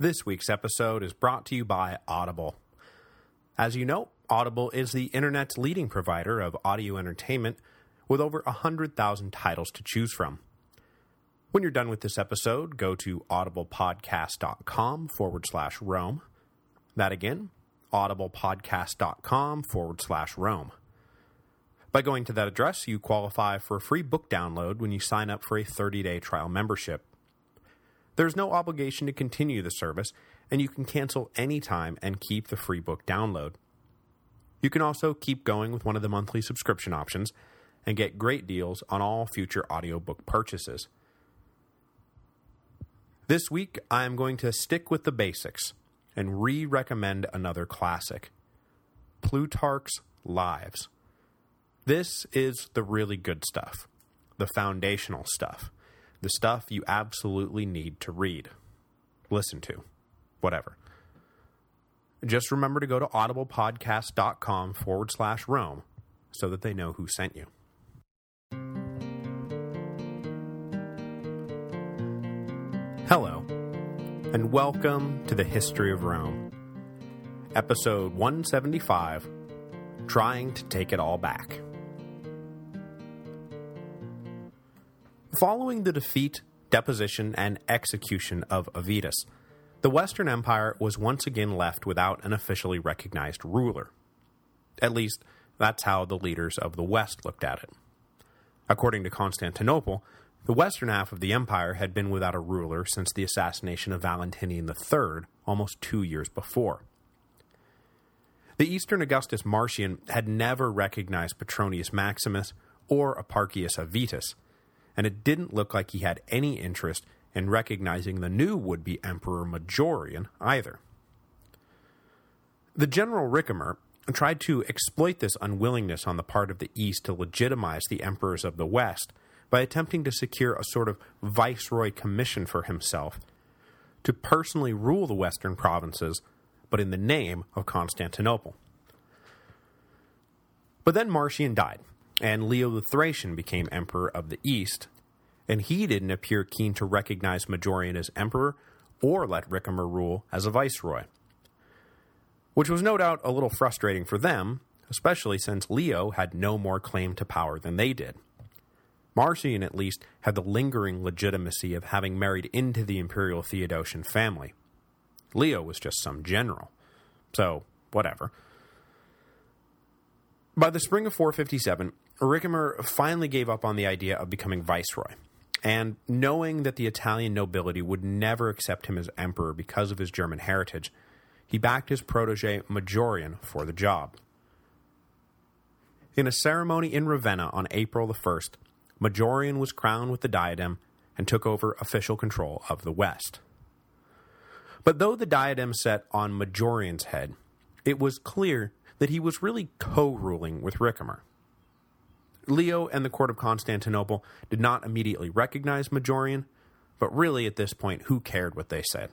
This week's episode is brought to you by Audible. As you know, Audible is the internet's leading provider of audio entertainment with over 100,000 titles to choose from. When you're done with this episode, go to audiblepodcast.com forward slash Rome. That again, audiblepodcast.com forward slash Rome. By going to that address, you qualify for a free book download when you sign up for a 30-day trial membership. There's no obligation to continue the service, and you can cancel anytime and keep the free book download. You can also keep going with one of the monthly subscription options and get great deals on all future audiobook purchases. This week, I am going to stick with the basics and re-recommend another classic, Plutarch's Lives. This is the really good stuff, the foundational stuff, the stuff you absolutely need to read, listen to, whatever. Just remember to go to audiblepodcast.com forward slash Rome so that they know who sent you. Hello, and welcome to the History of Rome, episode 175, Trying to Take It All Back. Following the defeat, deposition, and execution of Avitus, the Western Empire was once again left without an officially recognized ruler. At least, that's how the leaders of the West looked at it. According to Constantinople, the western half of the empire had been without a ruler since the assassination of Valentinian III almost two years before. The eastern Augustus Marcian had never recognized Petronius Maximus or Eparchius Avitus, and it didn't look like he had any interest in recognizing the new would-be Emperor Majorian either. The General Ricimer tried to exploit this unwillingness on the part of the East to legitimize the emperors of the West by attempting to secure a sort of viceroy commission for himself to personally rule the western provinces, but in the name of Constantinople. But then Marcian died, and Leo the Thracian became emperor of the East, and he didn't appear keen to recognize Majorian as emperor or let Ricimer rule as a viceroy. Which was no doubt a little frustrating for them, especially since Leo had no more claim to power than they did. Marcian, at least, had the lingering legitimacy of having married into the imperial Theodosian family. Leo was just some general. So, whatever. By the spring of 457, Ricimer finally gave up on the idea of becoming viceroy, and knowing that the Italian nobility would never accept him as emperor because of his German heritage, he backed his protege Majorian for the job. In a ceremony in Ravenna on April the 1st, Majorian was crowned with the diadem and took over official control of the West. But though the diadem sat on Majorian's head, it was clear that he was really co-ruling with Ricimer. Leo and the court of Constantinople did not immediately recognize Majorian, but really at this point, who cared what they said?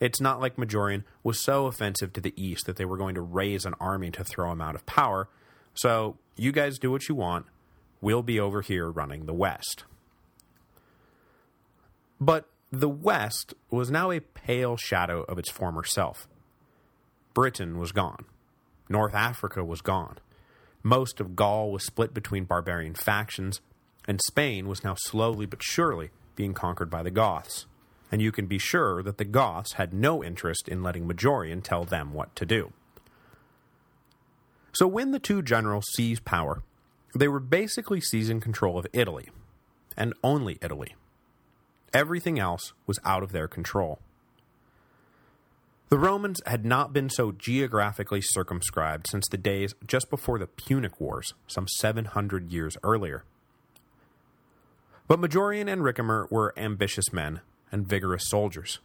It's not like Majorian was so offensive to the East that they were going to raise an army to throw him out of power, so you guys do what you want, we'll be over here running the West. But the West was now a pale shadow of its former self. Britain was gone. North Africa was gone. Most of Gaul was split between barbarian factions, and Spain was now slowly but surely being conquered by the Goths. And you can be sure that the Goths had no interest in letting Majorian tell them what to do. So when the two generals seized power, they were basically seizing control of Italy, and only Italy. Everything else was out of their control. The Romans had not been so geographically circumscribed since the days just before the Punic Wars, some 700 years earlier. But Majorian and Ricimer were ambitious men and vigorous soldiers.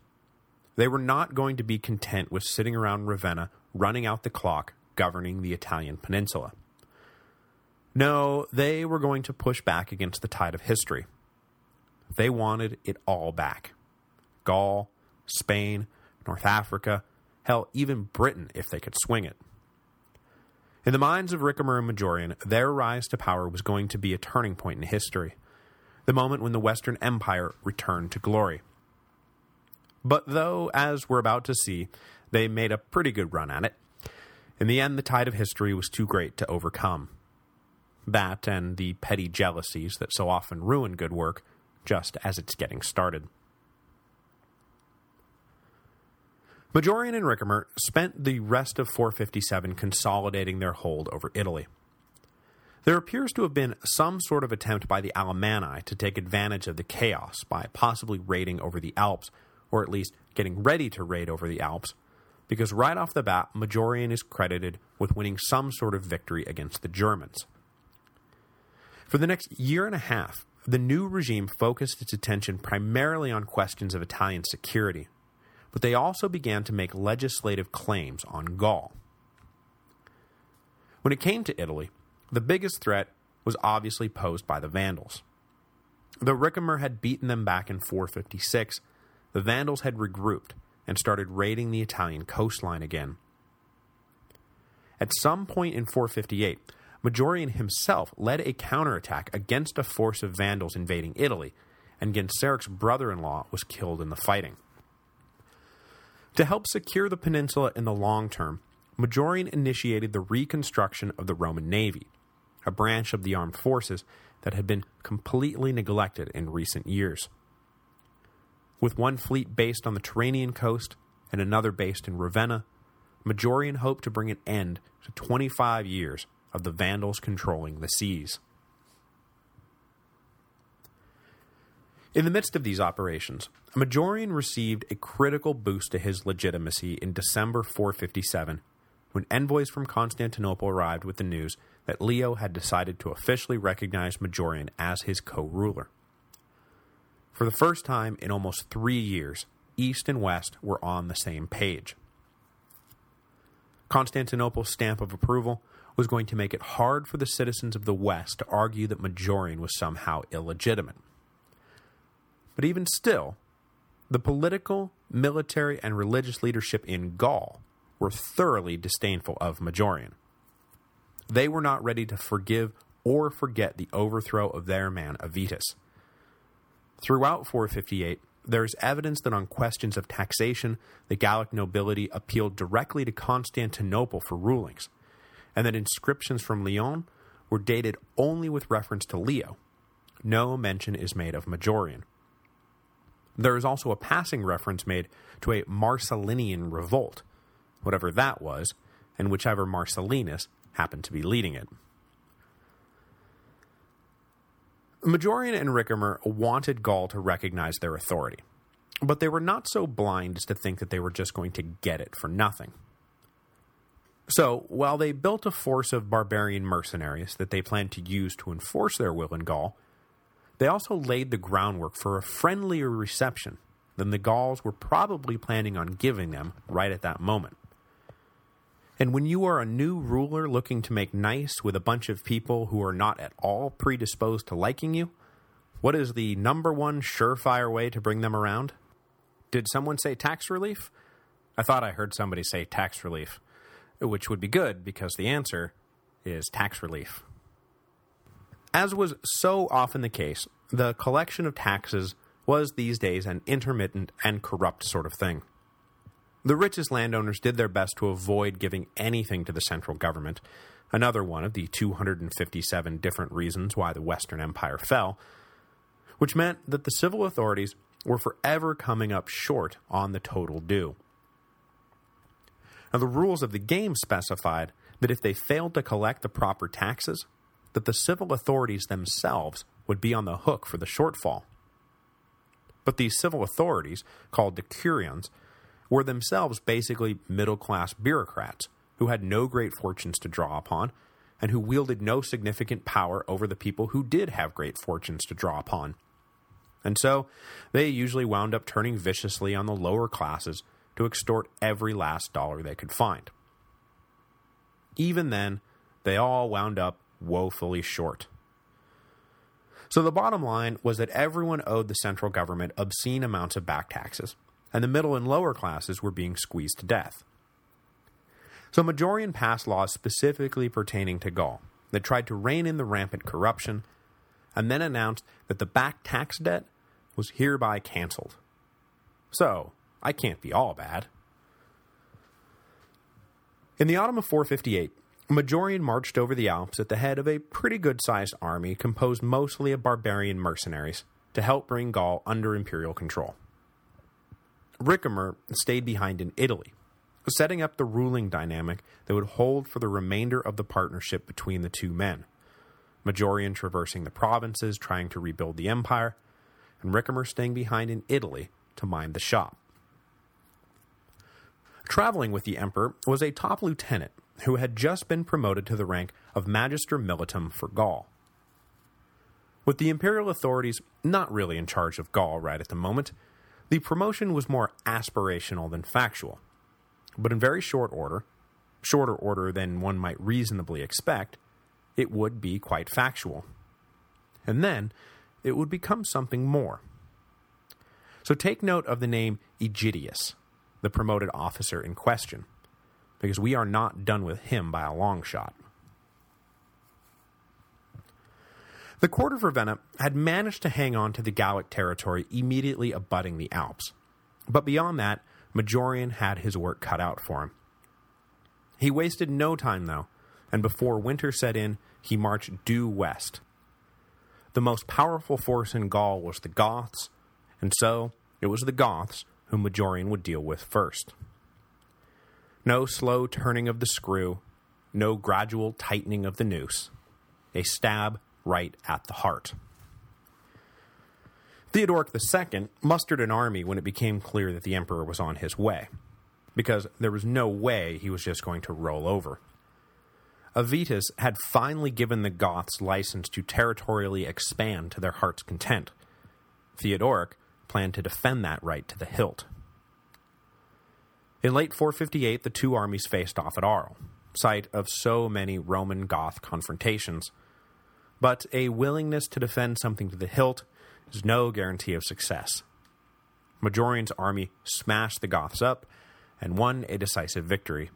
They were not going to be content with sitting around Ravenna running out the clock governing the Italian peninsula. No, they were going to push back against the tide of history. They wanted it all back. Gaul, Spain, North Africa, hell, even Britain if they could swing it. In the minds of Ricimer and Majorian, their rise to power was going to be a turning point in history, the moment when the Western Empire returned to glory. But though, as we're about to see, they made a pretty good run at it, in the end the tide of history was too great to overcome. That and the petty jealousies that so often ruin good work just as it's getting started. Majorian and Ricimer spent the rest of 457 consolidating their hold over Italy. There appears to have been some sort of attempt by the Alemanni to take advantage of the chaos by possibly raiding over the Alps, or at least getting ready to raid over the Alps, because right off the bat, Majorian is credited with winning some sort of victory against the Germans. For the next year and a half, the new regime focused its attention primarily on questions of Italian security, but they also began to make legislative claims on Gaul. When it came to Italy, the biggest threat was obviously posed by the Vandals. Though Ricimer had beaten them back in 456, the Vandals had regrouped and started raiding the Italian coastline again. At some point in 458, Majorian himself led a counterattack against a force of Vandals invading Italy, and Genseric's brother-in-law was killed in the fighting. To help secure the peninsula in the long term, Majorian initiated the reconstruction of the Roman navy, a branch of the armed forces that had been completely neglected in recent years. With one fleet based on the Tyrrhenian coast and another based in Ravenna, Majorian hoped to bring an end to 25 years of the Vandals controlling the seas. In the midst of these operations, Majorian received a critical boost to his legitimacy in December 457 when envoys from Constantinople arrived with the news that Leo had decided to officially recognize Majorian as his co-ruler. For the first time in almost three years, East and West were on the same page. Constantinople's stamp of approval was going to make it hard for the citizens of the West to argue that Majorian was somehow illegitimate. But even still, the political, military, and religious leadership in Gaul were thoroughly disdainful of Majorian. They were not ready to forgive or forget the overthrow of their man Avitus. Throughout 458, there is evidence that on questions of taxation, the Gallic nobility appealed directly to Constantinople for rulings, and that inscriptions from Lyon were dated only with reference to Leo. No mention is made of Majorian. There is also a passing reference made to a Marcellinian revolt, whatever that was, and whichever Marcellinus happened to be leading it. Majorian and Ricimer wanted Gaul to recognize their authority, but they were not so blind as to think that they were just going to get it for nothing. So, while they built a force of barbarian mercenaries that they planned to use to enforce their will in Gaul, they also laid the groundwork for a friendlier reception than the Gauls were probably planning on giving them right at that moment. And when you are a new ruler looking to make nice with a bunch of people who are not at all predisposed to liking you, what is the number one surefire way to bring them around? Did someone say tax relief? I thought I heard somebody say tax relief which would be good because the answer is tax relief. As was so often the case, the collection of taxes was these days an intermittent and corrupt sort of thing. The richest landowners did their best to avoid giving anything to the central government, another one of the 257 different reasons why the Western Empire fell, which meant that the civil authorities were forever coming up short on the total due. Now, the rules of the game specified that if they failed to collect the proper taxes, that the civil authorities themselves would be on the hook for the shortfall. But these civil authorities, called decurions, were themselves basically middle-class bureaucrats who had no great fortunes to draw upon, and who wielded no significant power over the people who did have great fortunes to draw upon. And so, they usually wound up turning viciously on the lower classes to extort every last dollar they could find. Even then, they all wound up woefully short. So the bottom line was that everyone owed the central government obscene amounts of back taxes, and the middle and lower classes were being squeezed to death. So Majorian passed laws specifically pertaining to Gaul that tried to rein in the rampant corruption, and then announced that the back tax debt was hereby cancelled. So, I can't be all bad. In the autumn of 458, Majorian marched over the Alps at the head of a pretty good-sized army composed mostly of barbarian mercenaries to help bring Gaul under imperial control. Ricimer stayed behind in Italy, setting up the ruling dynamic that would hold for the remainder of the partnership between the two men, Majorian traversing the provinces trying to rebuild the empire, and Ricimer staying behind in Italy to mind the shop. Traveling with the emperor was a top lieutenant who had just been promoted to the rank of Magister Militum for Gaul. With the imperial authorities not really in charge of Gaul right at the moment, the promotion was more aspirational than factual. But in very short order, shorter order than one might reasonably expect, it would be quite factual. And then, it would become something more. So take note of the name Aegidius, the promoted officer in question, because we are not done with him by a long shot. The court of Ravenna had managed to hang on to the Gallic territory immediately abutting the Alps, but beyond that, Majorian had his work cut out for him. He wasted no time, though, and before winter set in, he marched due west. The most powerful force in Gaul was the Goths, and so it was the Goths whom Majorian would deal with first. No slow turning of the screw, no gradual tightening of the noose. A stab right at the heart. Theodoric II mustered an army when it became clear that the emperor was on his way, because there was no way he was just going to roll over. Avitus had finally given the Goths license to territorially expand to their heart's content. Theodoric planned to defend that right to the hilt. In late 458, the two armies faced off at Arles, site of so many Roman-Goth confrontations, but a willingness to defend something to the hilt is no guarantee of success. Majorian's army smashed the Goths up and won a decisive victory.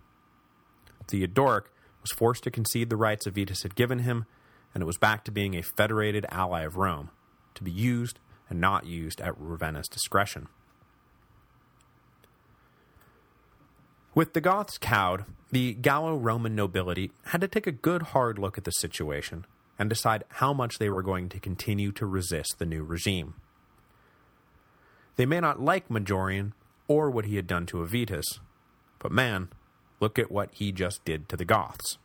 Theodoric was forced to concede the rights Avitus had given him, and it was back to being a federated ally of Rome, to be used and not used at Ravenna's discretion. With the Goths cowed, the Gallo-Roman nobility had to take a good hard look at the situation and decide how much they were going to continue to resist the new regime. They may not like Majorian or what he had done to Avitus, but man, look at what he just did to the Goths.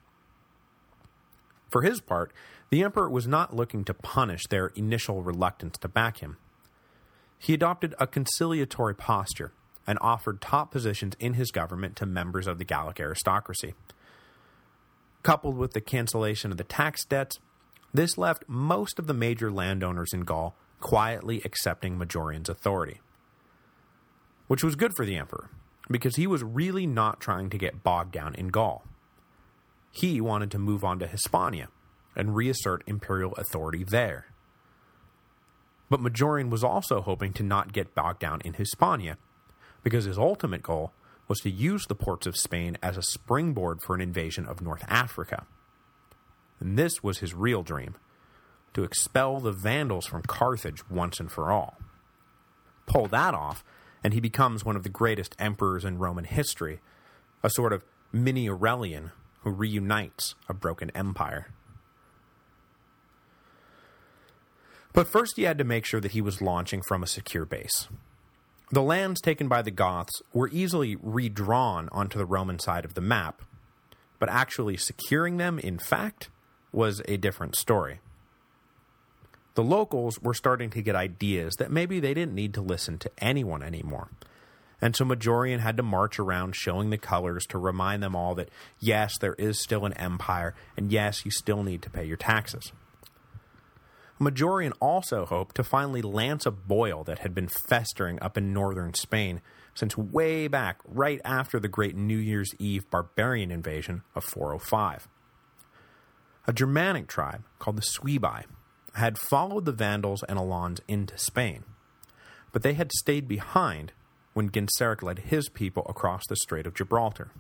For his part, the emperor was not looking to punish their initial reluctance to back him. He adopted a conciliatory posture and offered top positions in his government to members of the Gallic aristocracy. Coupled with the cancellation of the tax debts, this left most of the major landowners in Gaul quietly accepting Majorian's authority. Which was good for the emperor, because he was really not trying to get bogged down in Gaul. He wanted to move on to Hispania and reassert imperial authority there. But Majorian was also hoping to not get bogged down in Hispania, because his ultimate goal was to use the ports of Spain as a springboard for an invasion of North Africa. And this was his real dream, to expel the Vandals from Carthage once and for all. Pull that off, and he becomes one of the greatest emperors in Roman history, a sort of mini Aurelian who reunites a broken empire. But first he had to make sure that he was launching from a secure base. The lands taken by the Goths were easily redrawn onto the Roman side of the map, but actually securing them, in fact, was a different story. The locals were starting to get ideas that maybe they didn't need to listen to anyone anymore. And so Majorian had to march around showing the colors to remind them all that, yes, there is still an empire, and yes, you still need to pay your taxes. Majorian also hoped to finally lance a boil that had been festering up in northern Spain since way back right after the great New Year's Eve barbarian invasion of 405. A Germanic tribe called the Suebi had followed the Vandals and Alans into Spain, but they had stayed behind when Genseric led his people across the Strait of Gibraltar.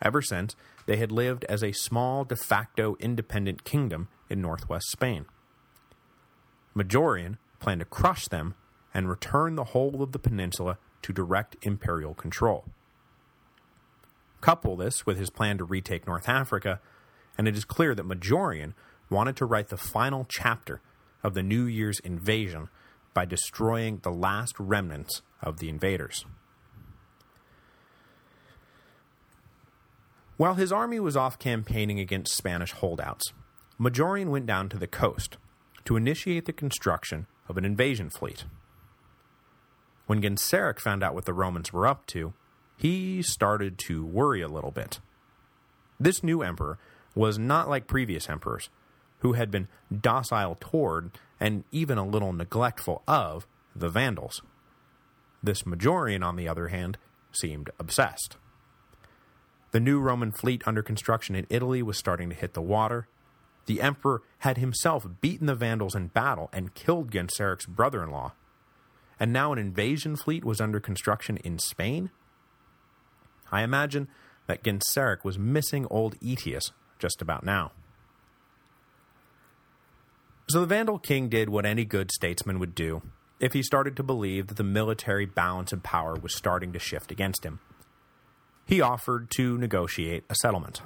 Ever since, they had lived as a small de facto independent kingdom in northwest Spain. Majorian planned to crush them and return the whole of the peninsula to direct imperial control. Couple this with his plan to retake North Africa, and it is clear that Majorian wanted to write the final chapter of the New Year's invasion by destroying the last remnants of the invaders. While his army was off campaigning against Spanish holdouts, Majorian went down to the coast to initiate the construction of an invasion fleet. When Genseric found out what the Romans were up to, he started to worry a little bit. This new emperor was not like previous emperors, who had been docile toward, and even a little neglectful of, the Vandals. This Majorian, on the other hand, seemed obsessed. The new Roman fleet under construction in Italy was starting to hit the water. The emperor had himself beaten the Vandals in battle and killed Genseric's brother-in-law. And now an invasion fleet was under construction in Spain? I imagine that Genseric was missing old Aetius just about now. So the Vandal king did what any good statesman would do if he started to believe that the military balance of power was starting to shift against him he offered to negotiate a settlement.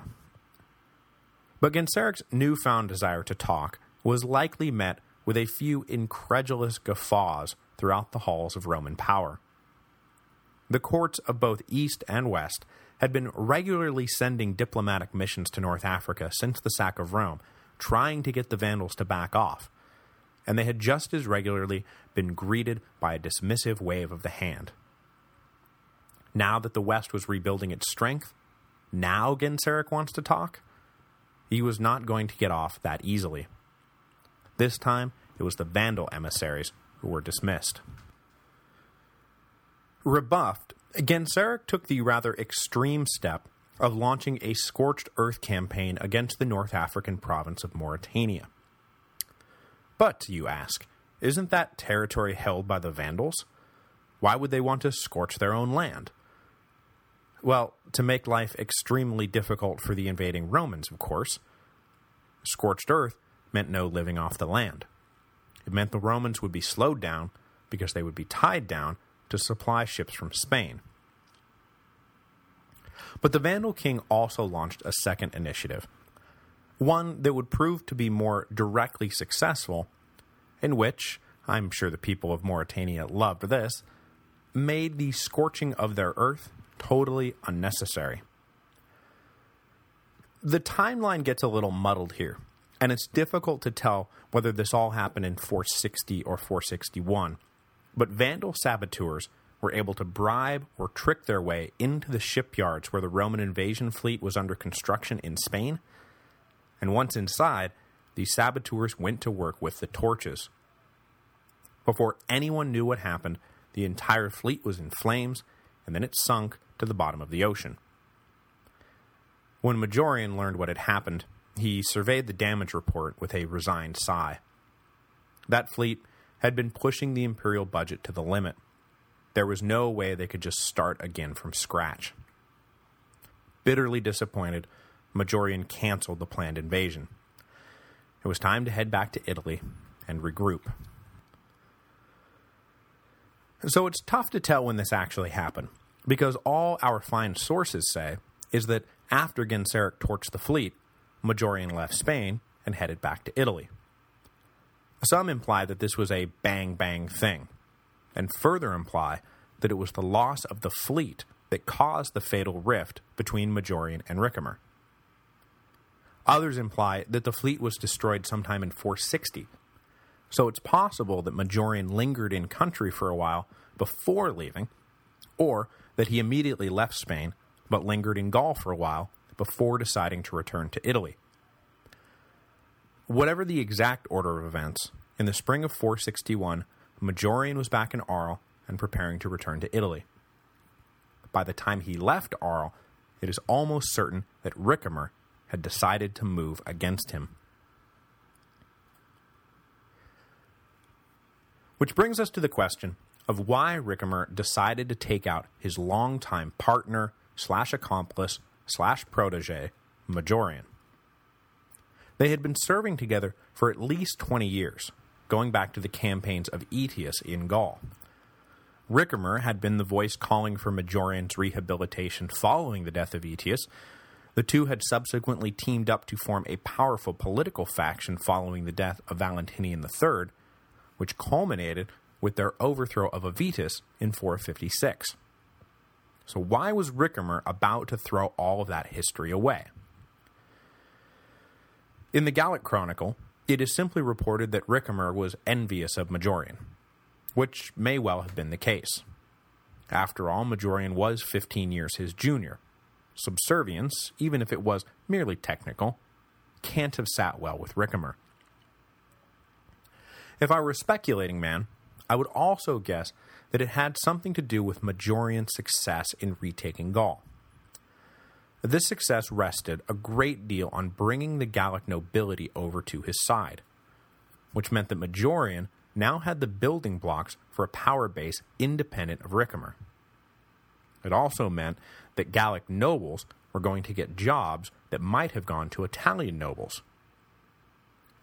But Genseric's newfound desire to talk was likely met with a few incredulous guffaws throughout the halls of Roman power. The courts of both East and West had been regularly sending diplomatic missions to North Africa since the sack of Rome, trying to get the Vandals to back off, and they had just as regularly been greeted by a dismissive wave of the hand. Now that the West was rebuilding its strength, now Genseric wants to talk? He was not going to get off that easily. This time, it was the Vandal emissaries who were dismissed. Rebuffed, Genseric took the rather extreme step of launching a scorched earth campaign against the North African province of Mauritania. But, you ask, isn't that territory held by the Vandals? Why would they want to scorch their own land? Well, to make life extremely difficult for the invading Romans, of course. Scorched earth meant no living off the land. It meant the Romans would be slowed down because they would be tied down to supply ships from Spain. But the Vandal king also launched a second initiative, one that would prove to be more directly successful, in which, I'm sure the people of Mauritania loved this, made the scorching of their earth totally unnecessary. The timeline gets a little muddled here, and it's difficult to tell whether this all happened in 460 or 461, but Vandal saboteurs were able to bribe or trick their way into the shipyards where the Roman invasion fleet was under construction in Spain, and once inside, these saboteurs went to work with the torches. Before anyone knew what happened, the entire fleet was in flames, and then it sunk to the bottom of the ocean. When Majorian learned what had happened, he surveyed the damage report with a resigned sigh. That fleet had been pushing the Imperial budget to the limit. There was no way they could just start again from scratch. Bitterly disappointed, Majorian cancelled the planned invasion. It was time to head back to Italy and regroup. So it's tough to tell when this actually happened, because all our fine sources say is that after Genseric torched the fleet, Majorian left Spain and headed back to Italy. Some imply that this was a bang-bang thing, and further imply that it was the loss of the fleet that caused the fatal rift between Majorian and Ricimer. Others imply that the fleet was destroyed sometime in 460, so it's possible that Majorian lingered in country for a while before leaving, or that he immediately left Spain, but lingered in Gaul for a while before deciding to return to Italy. Whatever the exact order of events, in the spring of 461, Majorian was back in Arles and preparing to return to Italy. By the time he left Arles, it is almost certain that Ricimer had decided to move against him. Which brings us to the question of why Ricimer decided to take out his longtime partner slash accomplice slash protege, Majorian. They had been serving together for at least 20 years, going back to the campaigns of Aetius in Gaul. Ricimer had been the voice calling for Majorian's rehabilitation following the death of Aetius, the two had subsequently teamed up to form a powerful political faction following the death of Valentinian III, which culminated with their overthrow of Avitus in 456. So why was Ricimer about to throw all of that history away? In the Gallic Chronicle, it is simply reported that Ricimer was envious of Majorian, which may well have been the case. After all, Majorian was 15 years his junior. Subservience, even if it was merely technical, can't have sat well with Ricimer. If I were a speculating man, I would also guess that it had something to do with Majorian's success in retaking Gaul. This success rested a great deal on bringing the Gallic nobility over to his side, which meant that Majorian now had the building blocks for a power base independent of Ricimer. It also meant that Gallic nobles were going to get jobs that might have gone to Italian nobles.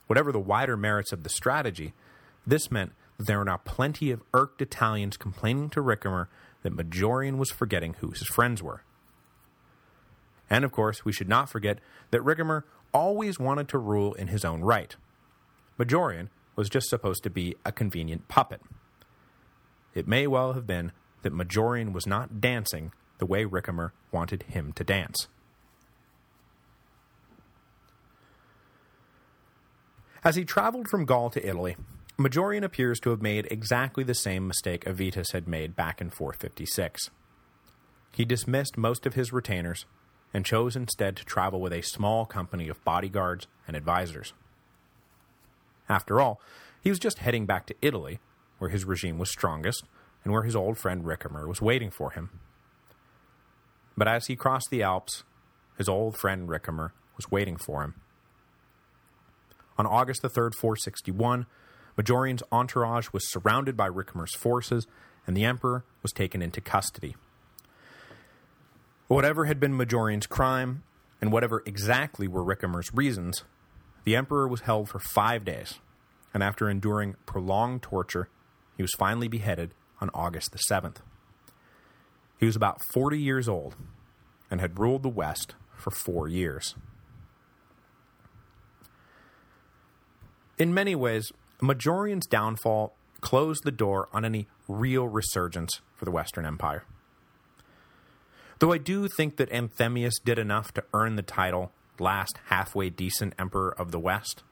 Whatever the wider merits of the strategy, this meant there were now plenty of irked Italians complaining to Ricimer that Majorian was forgetting who his friends were. And of course, we should not forget that Ricimer always wanted to rule in his own right. Majorian was just supposed to be a convenient puppet. It may well have been that Majorian was not dancing the way Ricimer wanted him to dance. As he traveled from Gaul to Italy, Majorian appears to have made exactly the same mistake Avitus had made back in 456. He dismissed most of his retainers and chose instead to travel with a small company of bodyguards and advisors. After all, he was just heading back to Italy, where his regime was strongest, and where his old friend Ricimer was waiting for him. But as he crossed the Alps, his old friend Ricimer was waiting for him. On August the 3rd, 461, Majorian's entourage was surrounded by Ricimer's forces, and the emperor was taken into custody. Whatever had been Majorian's crime, and whatever exactly were Ricimer's reasons, the emperor was held for five days, and after enduring prolonged torture, he was finally beheaded on August the 7th. He was about 40 years old and had ruled the West for four years. In many ways, Majorian's downfall closed the door on any real resurgence for the Western Empire. Though I do think that Anthemius did enough to earn the title last halfway decent emperor of the West,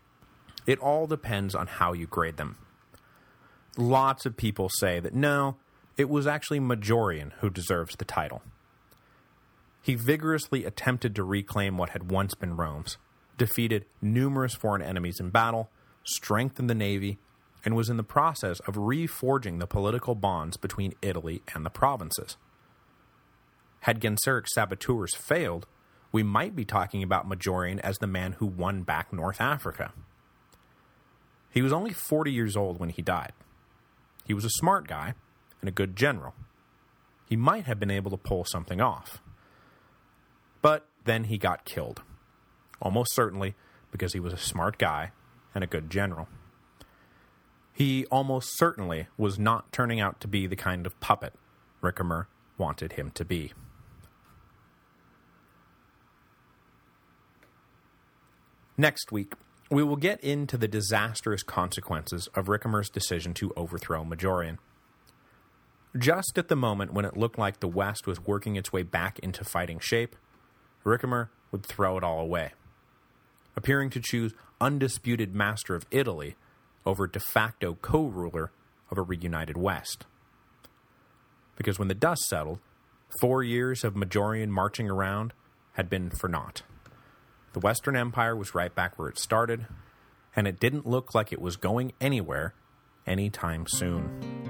it all depends on how you grade them. Lots of people say that no, it was actually Majorian who deserves the title. He vigorously attempted to reclaim what had once been Rome's, defeated numerous foreign enemies in battle, strengthened the navy, and was in the process of reforging the political bonds between Italy and the provinces. Had Genseric saboteurs failed, we might be talking about Majorian as the man who won back North Africa. He was only 40 years old when he died. He was a smart guy, and a good general. He might have been able to pull something off. But then he got killed. Almost certainly because he was a smart guy and a good general. He almost certainly was not turning out to be the kind of puppet Ricimer wanted him to be. Next week, we will get into the disastrous consequences of Ricimer's decision to overthrow Majorian. Just at the moment when it looked like the West was working its way back into fighting shape, Ricimer would throw it all away, appearing to choose undisputed master of Italy over de facto co-ruler of a reunited West. Because when the dust settled, four years of Majorian marching around had been for naught. The Western Empire was right back where it started, and it didn't look like it was going anywhere anytime soon.